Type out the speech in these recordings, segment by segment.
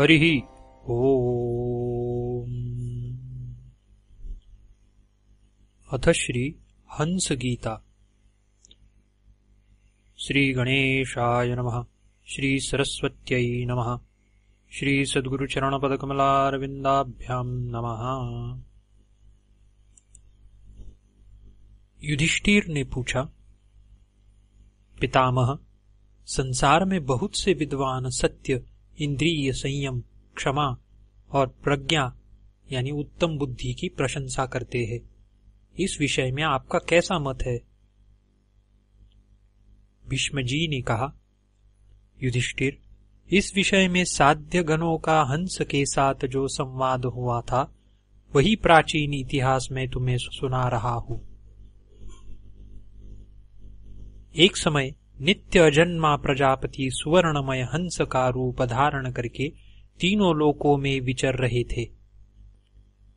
हरिः ओम्। अथ श्री हंसगीता। श्रीगणेशाय नमः। श्रीसरस्वत्यै नमः। श्रीसद्गुरुचरणपदकमलारविन्दाभ्याम् नमः। युधिष्ठिर ने पूछा, पितामह, संसार में बहुत से विद्वान सत्य इंद्रिय संयम क्षमा और प्रज्ञा, यानी उत्तम बुद्धि की प्रशंसा करते हैं। इस विषय में आपका कैसा मत है? भीष्म जी ने कहा, युधिष्ठिर, इस विषय में साध्य गणों का हंस के साथ जो संवाद हुआ था, वही प्राचीन इतिहास में तुम्हें सुना रहा हूँ। एक समय नित्य अजन्मा प्रजापति सुवर्णमय हंस का रूप धारण करके तीनों लोकों में विचर रहे थे।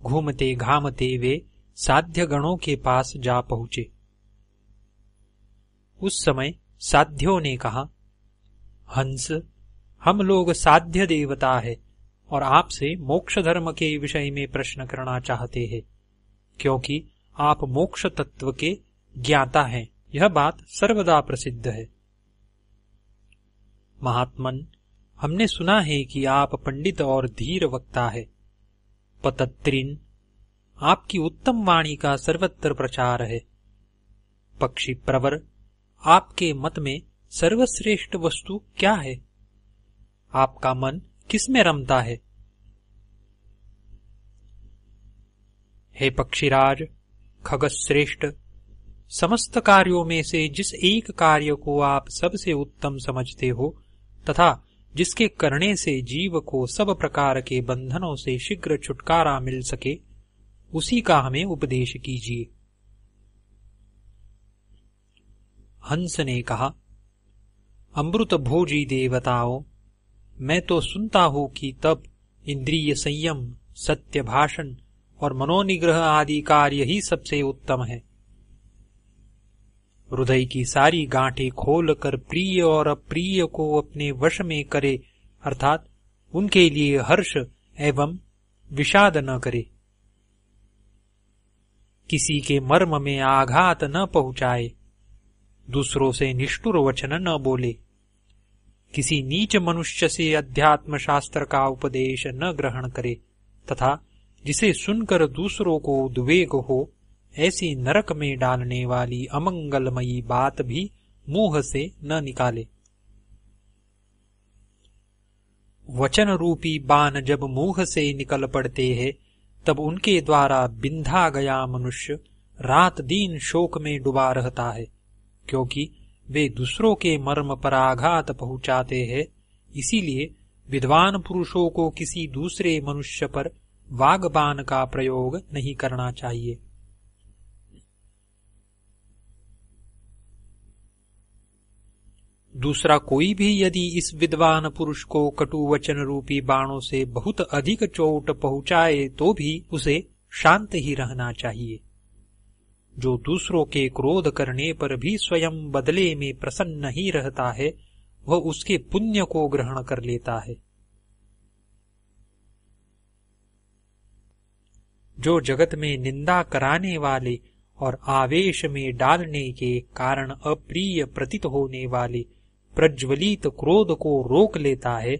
घूमते घामते वे साध्य गणों के पास जा पहुँचे। उस समय साध्यों ने कहा, हंस, हम लोग साध्य देवता है और आपसे मोक्ष धर्म के विषय में प्रश्न करना चाहते हैं, क्योंकि आप मोक्ष तत्व के ज्ञाता हैं। यह बात सर्वदा प्रसिद्ध है। महात्मन, हमने सुना है कि आप पंडित और धीर वक्ता है। पतत्रिन, आपकी उत्तम वाणी का सर्वत्र प्रचार है। पक्षी प्रवर आपके मत में सर्वश्रेष्ठ वस्तु क्या है? आपका मन किसमें रमता है? हे पक्षीराज खगश्रेष्ठ समस्त कार्यों में से जिस एक कार्य को आप सबसे उत्तम समझते हो, तथा जिसके करने से जीव को सब प्रकार के बंधनों से शीघ्र छुटकारा मिल सके, उसी का हमें उपदेश कीजिए। हंस ने कहा अमृत भोजी देवताओं, मैं तो सुनता हूँ कि तब इंद्रिय संयम, सत्य भाषण और मनोनिग्रह आदि कार्य ही सबसे उत्तम है। हृदय की सारी गांठें खोलकर प्रिय और अप्रिय को अपने वश में करे, अर्थात उनके लिए हर्ष एवं विषाद न करे। किसी के मर्म में आघात न पहुँचाए, दूसरों से निष्ठुर वचन न बोले। किसी नीच मनुष्य से अध्यात्म शास्त्र का उपदेश न ग्रहण करे, तथा जिसे सुनकर दूसरों को उद्वेग हो ऐसी नरक में डालने वाली अमंगलमयी बात भी मुँह से न निकाले। वचन रूपी बाण जब मुँह से निकल पड़ते हैं, तब उनके द्वारा बिंधा गया मनुष्य रात दिन शोक में डुबा रहता है, क्योंकि वे दूसरों के मर्म पर आघात पहुंचाते हैं। इसीलिए विद्वान पुरुषों को किसी दूसरे मनुष्य पर वागबान का प्रयोग नहीं करना चाहिए। दूसरा कोई भी यदि इस विद्वान पुरुष को कटु वचन रूपी बाणों से बहुत अधिक चोट पहुँचाए तो भी उसे शांत ही रहना चाहिए। जो दूसरों के क्रोध करने पर भी स्वयं बदले में प्रसन्न ही रहता है, वह उसके पुण्य को ग्रहण कर लेता है। जो जगत में निंदा कराने वाले और आवेश में डालने के कारण अप्रिय प्रतीत होने वाले प्रज्वलित क्रोध को रोक लेता है,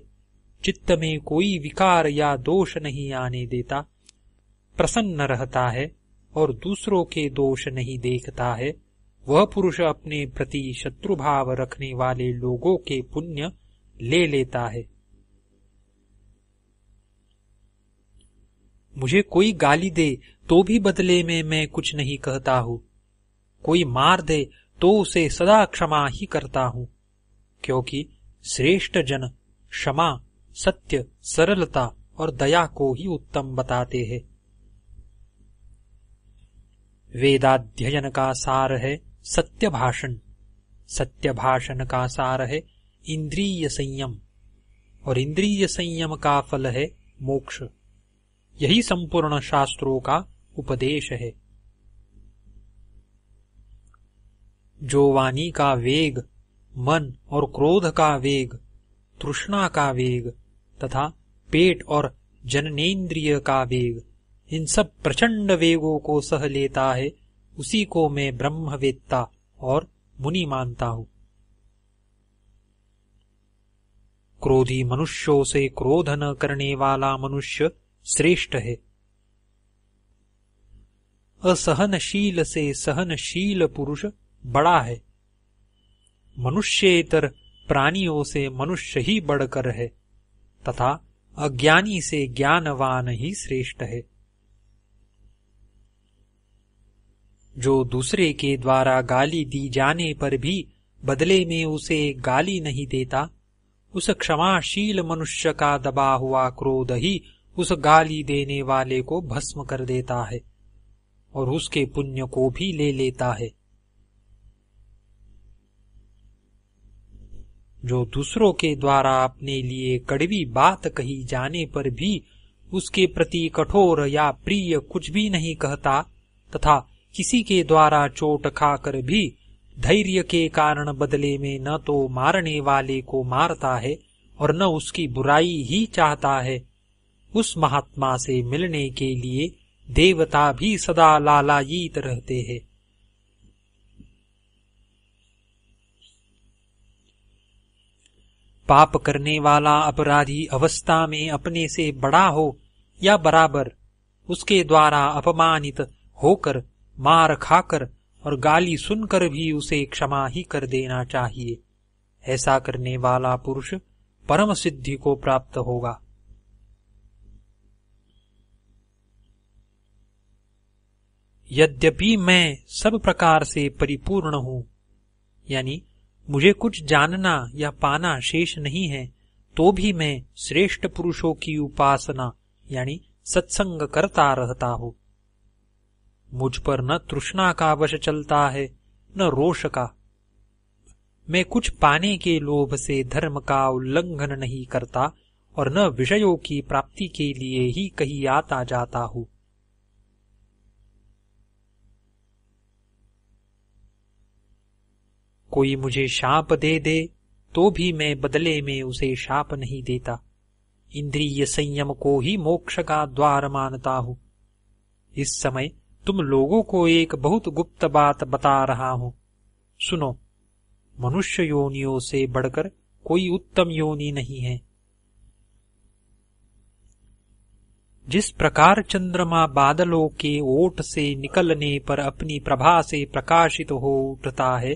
चित्त में कोई विकार या दोष नहीं आने देता। प्रसन्न रहता है और दूसरों के दोष नहीं देखता है। वह पुरुष अपने प्रति शत्रुभाव रखने वाले लोगों के पुण्य ले लेता है। मुझे कोई गाली दे तो भी बदले में मैं कुछ नहीं कहता हूँ। कोई मार दे तो उसे सदा क्षमा ही करता हूँ। क्योंकि श्रेष्ठ जन क्षमा, सत्य, सरलता और दया को ही उत्तम बताते हैं। वेदाध्ययन का सार है सत्य भाषण सत्य भाषण का सार है इंद्रिय संयम। और इंद्रिय संयम का फल है मोक्ष। यही संपूर्ण शास्त्रों का उपदेश है। जो वाणी का वेग मन और क्रोध का वेग, तृष्णा का वेग तथा पेट और जननेन्द्रिय का वेग, इन सब प्रचंड वेगों को सह लेता है, उसी को मैं ब्रह्मवेत्ता और मुनि मानता हूँ। क्रोधी मनुष्यों से क्रोध न करने वाला मनुष्य श्रेष्ठ है। असहनशील से सहनशील पुरुष बड़ा है। मनुष्येतर प्राणियों से मनुष्य ही बढ़कर है, तथा अज्ञानी से ज्ञानवान ही श्रेष्ठ है। जो दूसरे के द्वारा गाली दी जाने पर भी बदले में उसे गाली नहीं देता, उस क्षमाशील मनुष्य का दबा हुआ क्रोध ही उस गाली देने वाले को भस्म कर देता है, और उसके पुण्य को भी ले लेता है। जो दूसरों के द्वारा अपने लिए कड़वी बात कही जाने पर भी उसके प्रति कठोर या प्रिय कुछ भी नहीं कहता, तथा किसी के द्वारा चोट खाकर भी धैर्य के कारण बदले में न तो मारने वाले को मारता है और न उसकी बुराई ही चाहता है। उस महात्मा से मिलने के लिए देवता भी सदा लालायित रहते हैं। पाप करने वाला अपराधी अवस्था में अपने से बड़ा हो या बराबर, उसके द्वारा अपमानित होकर, मार खाकर और गाली सुनकर भी उसे क्षमा ही कर देना चाहिए। ऐसा करने वाला पुरुष परम सिद्धि को प्राप्त होगा। यद्यपि मैं सब प्रकार से परिपूर्ण हूँ, यानी मुझे कुछ जानना या पाना शेष नहीं है तो भी मैं श्रेष्ठ पुरुषों की उपासना, यानी सत्संग करता रहता हूँ। मुझ पर न तृष्णा का वश चलता है, न रोष का। मैं कुछ पाने के लोभ से धर्म का उल्लंघन नहीं करता, और न विषयों की प्राप्ति के लिए ही कहीं आता जाता हूँ। कोई मुझे शाप दे दे तो भी मैं बदले में उसे शाप नहीं देता। इंद्रिय संयम को ही मोक्ष का द्वार मानता हूँ। इस समय तुम लोगों को एक बहुत गुप्त बात बता रहा हूँ। सुनो, मनुष्य योनियों से बढ़कर कोई उत्तम योनि नहीं है। जिस प्रकार चंद्रमा बादलों के ओट से निकलने पर अपनी प्रभा से प्रकाशित हो उठता है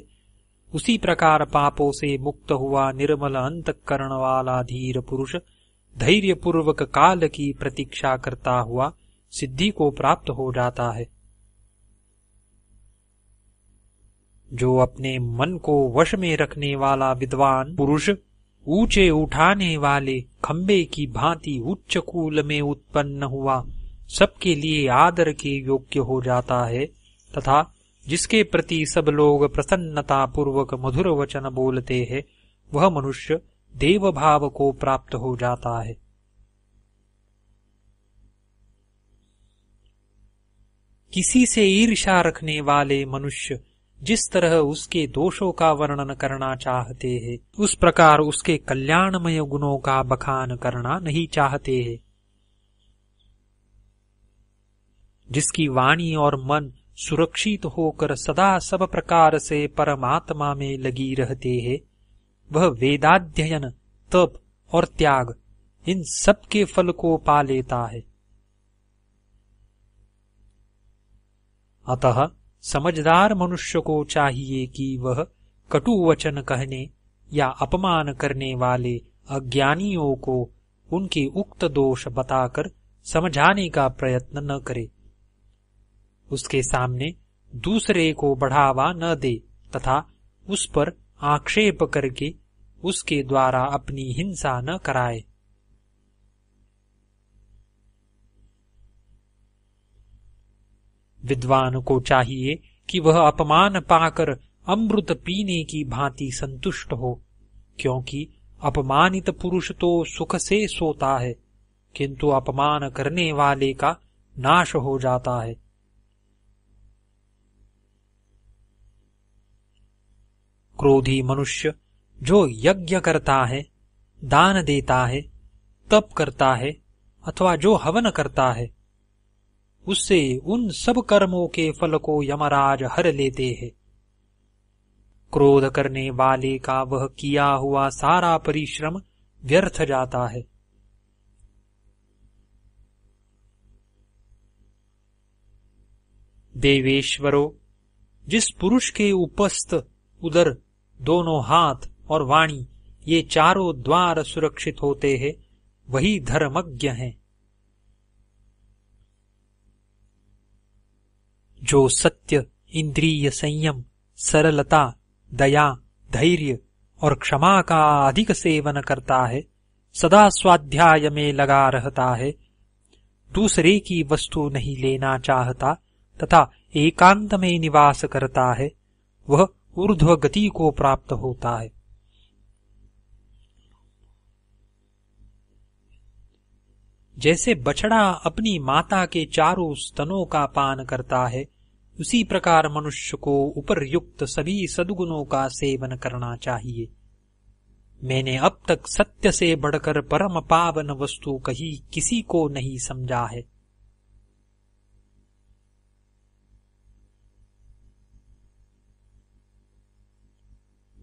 उसी प्रकार पापों से मुक्त हुआ निर्मल अंतकरण वाला धीर पुरुष धैर्य पूर्वक काल की प्रतीक्षा करता हुआ सिद्धि को प्राप्त हो जाता है। जो अपने मन को वश में रखने वाला विद्वान पुरुष, ऊँचे उठाने वाले खंबे की भांति उच्च कूल में उत्पन्न हुआ, सबके लिए आदर के योग्य हो जाता है, तथा जिसके प्रति सब लोग प्रसन्नता पूर्वक मधुर वचन बोलते हैं, वह मनुष्य देव भाव को प्राप्त हो जाता है। किसी से ईर्षा रखने वाले मनुष्य जिस तरह उसके दोषों का वर्णन करना चाहते हैं, उस प्रकार उसके कल्याणमय गुणों का बखान करना नहीं चाहते हैं। जिसकी वाणी और मन सुरक्षित होकर सदा सब प्रकार से परमात्मा में लगी रहते हैं। वह वेदाध्ययन, तप और त्याग, इन सब के फल को पा लेता है। अतः समझदार मनुष्य को चाहिए कि वह कटु वचन कहने या अपमान करने वाले अज्ञानियों को उनके उक्त दोष बताकर समझाने का प्रयत्न न करे। उसके सामने दूसरे को बढ़ावा न दे तथा उस पर आक्षेप करके उसके द्वारा अपनी हिंसा न कराए। विद्वान को चाहिए कि वह अपमान पाकर अमृत पीने की भांति संतुष्ट हो, क्योंकि अपमानित पुरुष तो सुख से सोता है, किंतु अपमान करने वाले का नाश हो जाता है। क्रोधी मनुष्य जो यज्ञ करता है, दान देता है, तप करता है, अथवा जो हवन करता है, उससे उन सब कर्मों के फल को यमराज हर लेते हैं। क्रोध करने वाले का वह किया हुआ सारा परिश्रम व्यर्थ जाता है। देवेश्वरो, जिस पुरुष के उपस्थ उदर दोनों हाथ और वाणी, ये चारों द्वार सुरक्षित होते हैं, वही धर्मज्ञ हैं। जो सत्य, इंद्रिय संयम, सरलता, दया, धैर्य और क्षमा का अधिक सेवन करता है, सदा स्वाध्याय में लगा रहता है। दूसरे की वस्तु नहीं लेना चाहता तथा एकांत में निवास करता है, वह ऊर्ध्व गति को प्राप्त होता है। जैसे बछड़ा अपनी माता के चारों स्तनों का पान करता है, उसी प्रकार मनुष्य को उपरयुक्त सभी सदगुणों का सेवन करना चाहिए। मैंने अब तक सत्य से बढ़कर परम पावन वस्तु कही किसी को नहीं समझा है।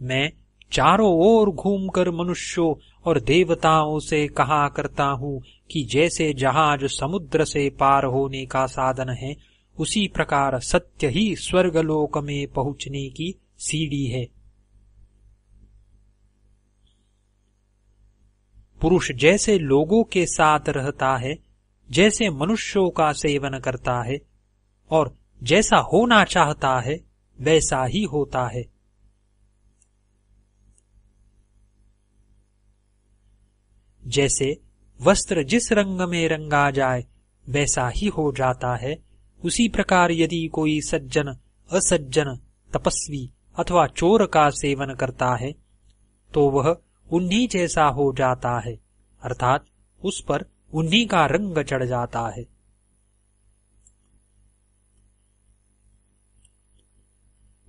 मैं चारों ओर घूमकर मनुष्यों और देवताओं से कहा करता हूँ कि जैसे जहाज़ समुद्र से पार होने का साधन है, उसी प्रकार सत्य ही स्वर्गलोक में पहुँचने की सीढ़ी है। पुरुष जैसे लोगों के साथ रहता है, जैसे मनुष्यों का सेवन करता है, और जैसा होना चाहता है, वैसा ही होता है। जैसे वस्त्र जिस रंग में रंगा जाए, वैसा ही हो जाता है। उसी प्रकार यदि कोई सज्जन, असज्जन, तपस्वी अथवा चोर का सेवन करता है तो वह उन्हीं जैसा हो जाता है, अर्थात उस पर उन्हीं का रंग चढ़ जाता है।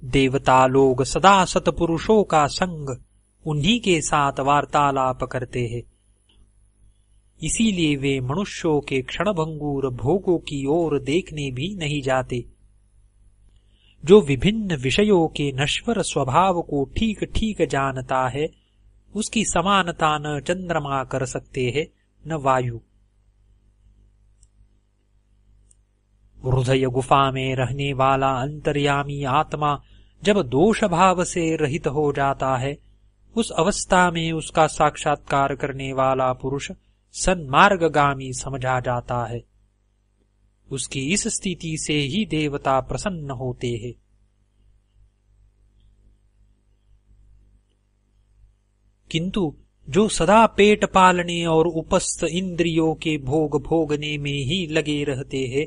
देवता लोग सदा सतपुरुषों का संग उन्हीं के साथ वार्तालाप करते हैं। इसीलिए वे मनुष्यों के क्षणभंगुर भोगों की ओर देखने भी नहीं जाते। जो विभिन्न विषयों के नश्वर स्वभाव को ठीक ठीक जानता है, उसकी समानता न चंद्रमा कर सकते हैं, न वायु। हृदय गुफा में रहने वाला अंतर्यामी आत्मा जब दोष भाव से रहित हो जाता है, उस अवस्था में उसका साक्षात्कार करने वाला पुरुष सन्मार्गगामी समझा जाता है। उसकी इस स्थिति से ही देवता प्रसन्न होते हैं। किंतु जो सदा पेट पालने और उपस्थ इंद्रियों के भोग भोगने में ही लगे रहते हैं,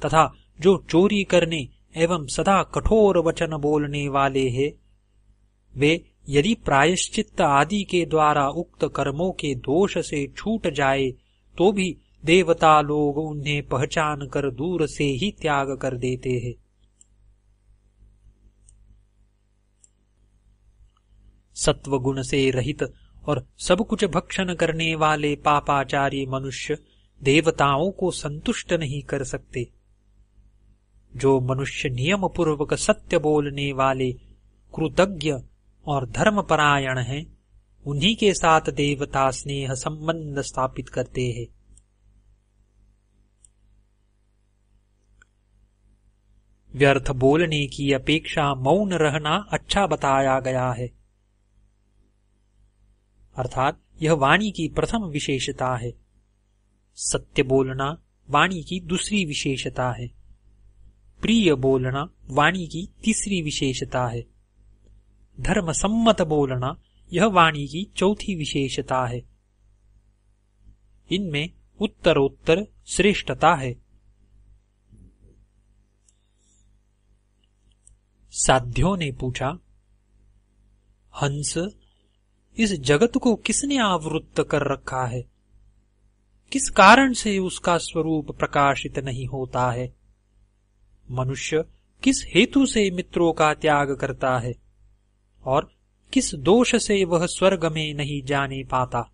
तथा जो चोरी करने एवं सदा कठोर वचन बोलने वाले हैं, वे यदि प्रायश्चित आदि के द्वारा उक्त कर्मों के दोष से छूट जाए तो भी देवता लोग उन्हें पहचान कर दूर से ही त्याग कर देते हैं। सत्व गुण से रहित और सब कुछ भक्षण करने वाले पापाचारी मनुष्य देवताओं को संतुष्ट नहीं कर सकते। जो मनुष्य नियम पूर्वक सत्य बोलने वाले, कृतज्ञ और धर्मपरायण हैं, उन्हीं के साथ देवता स्नेह संबंध स्थापित करते हैं। व्यर्थ बोलने की अपेक्षा मौन रहना अच्छा बताया गया है। अर्थात, यह वाणी की प्रथम विशेषता है। सत्य बोलना वाणी की दूसरी विशेषता है। प्रिय बोलना वाणी की तीसरी विशेषता है। धर्म सम्मत बोलना यह वाणी की चौथी विशेषता है। इनमें उत्तरोत्तर श्रेष्ठता है। साध्यों ने पूछा, हंस, इस जगत को किसने आवृत्त कर रखा है? किस कारण से उसका स्वरूप प्रकाशित नहीं होता है? मनुष्य किस हेतु से मित्रों का त्याग करता है? और किस दोष से वह स्वर्ग में नहीं जाने पाता?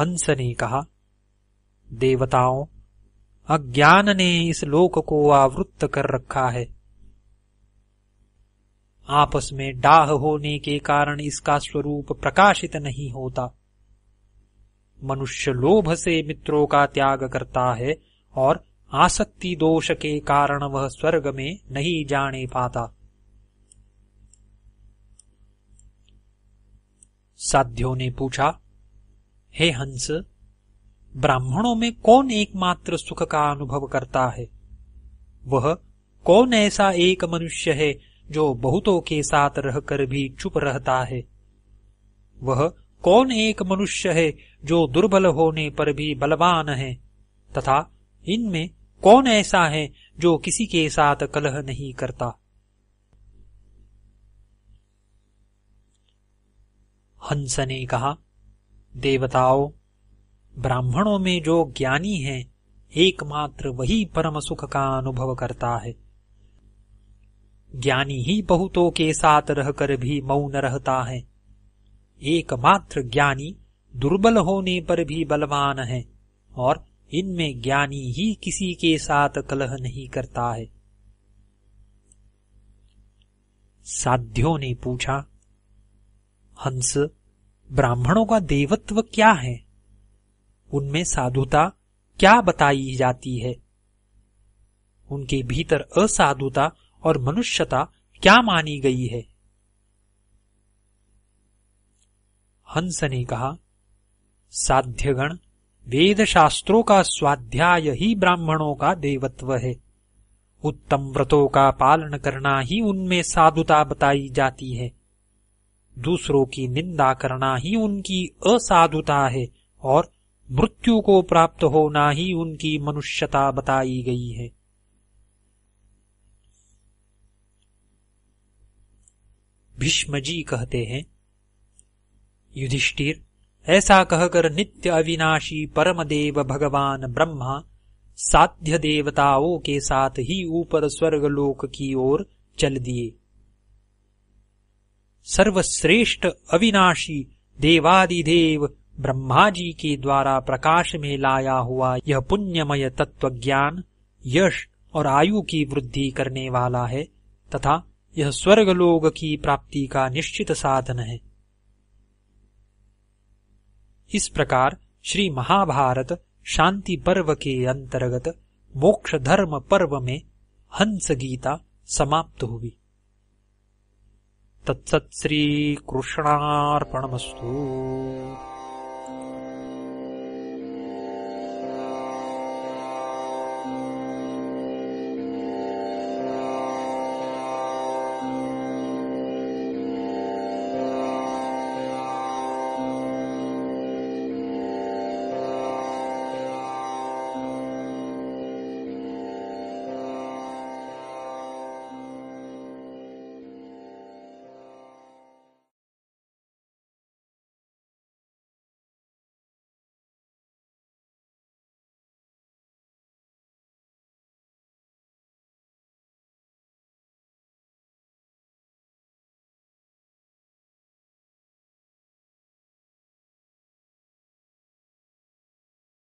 हंस ने कहा, देवताओं, अज्ञान ने इस लोक को आवृत्त कर रखा है। आपस में डाह होने के कारण इसका स्वरूप प्रकाशित नहीं होता। मनुष्य लोभ से मित्रों का त्याग करता है और आसक्ति दोष के कारण वह स्वर्ग में नहीं जाने पाता। साध्यों ने पूछा, हे हंस, ब्राह्मणों में कौन एकमात्र सुख का अनुभव करता है? वह कौन ऐसा एक मनुष्य है जो बहुतों के साथ रहकर भी चुप रहता है? वह कौन एक मनुष्य है जो दुर्बल होने पर भी बलवान है? तथा इनमें कौन ऐसा है जो किसी के साथ कलह नहीं करता? हंस ने कहा, देवताओं, ब्राह्मणों में जो ज्ञानी है, एकमात्र वही परम सुख का अनुभव करता है। ज्ञानी ही बहुतों के साथ रहकर भी मौन रहता है। एकमात्र ज्ञानी दुर्बल होने पर भी बलवान है और इनमें ज्ञानी ही किसी के साथ कलह नहीं करता है। साध्यों ने पूछा, हंस, ब्राह्मणों का देवत्व क्या है? उनमें साधुता क्या बताई जाती है? उनके भीतर असाधुता और मनुष्यता क्या मानी गई है? हंस ने कहा, साध्यगण वेद शास्त्रों का स्वाध्याय ही ब्राह्मणों का देवत्व है। उत्तम व्रतों का पालन करना ही उनमें साधुता बताई जाती है। दूसरों की निंदा करना ही उनकी असाधुता है और मृत्यु को प्राप्त होना ही उनकी मनुष्यता बताई गई है। भीष्म जी कहते हैं, युधिष्ठिर ऐसा कहकर नित्य अविनाशी परमदेव भगवान ब्रह्मा, साध्य देवताओं के साथ ही ऊपर स्वर्गलोक की ओर चल दिए। सर्वश्रेष्ठ अविनाशी देवादिदेव ब्रह्मा जी के द्वारा प्रकाश में लाया हुआ यह पुण्यमय तत्व ज्ञान यश और आयु की वृद्धि करने वाला है, तथा यह स्वर्गलोक की प्राप्ति का निश्चित साधन है। इस प्रकार श्री महाभारत शांति पर्व के अंतर्गत मोक्ष धर्म पर्व में हंस गीता समाप्त हुई। तत्सत श्री कृष्णार्पणमस्तु।